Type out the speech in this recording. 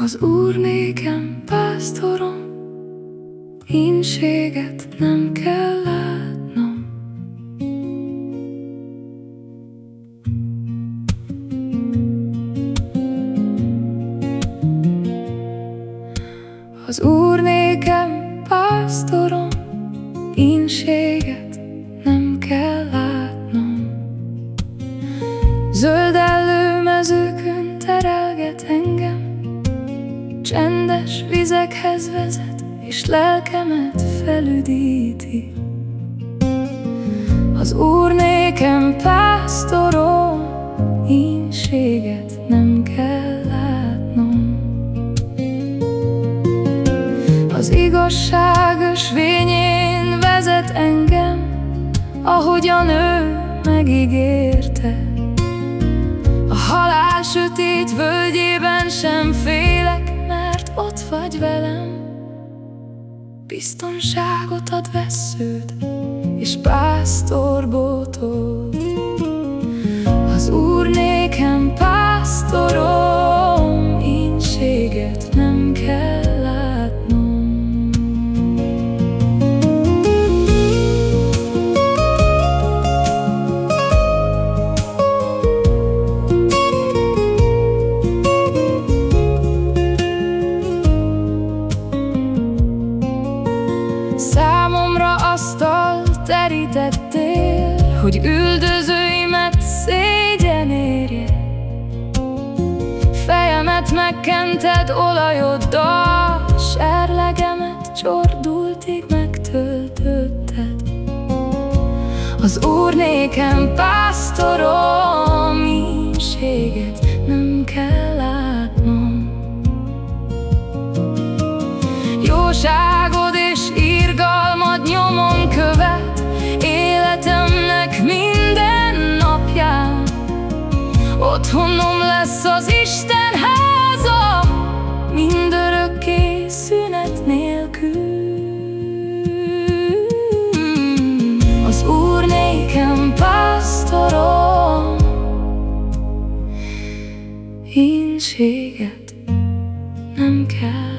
Az Úr nékem pásztorom, Ínséget nem kell látnom. Az Úr nékem pásztorom, Ínséget Csendes vizekhez vezet, és lelkemet felüdíti. Az Úr nékem pásztorom, ínséget nem kell látnom. Az igazságos vényén vezet engem, ahogyan ő megígérte. A halál sötét völgyében sem félek, ott vagy velem. Biztonságot ad vesződ És pásztorbótod Az Úr nékem pásztorom terítettél, hogy üldözőimet szégyen érje. Fejemet megkented olajoddal, serlegemet csordultig megtöltötted. Az Úr nékem pásztorom, nem Otthonom lesz az Isten háza Mindörökké szünet nélkül. Az Úr nékem pásztorom Ínséget nem kell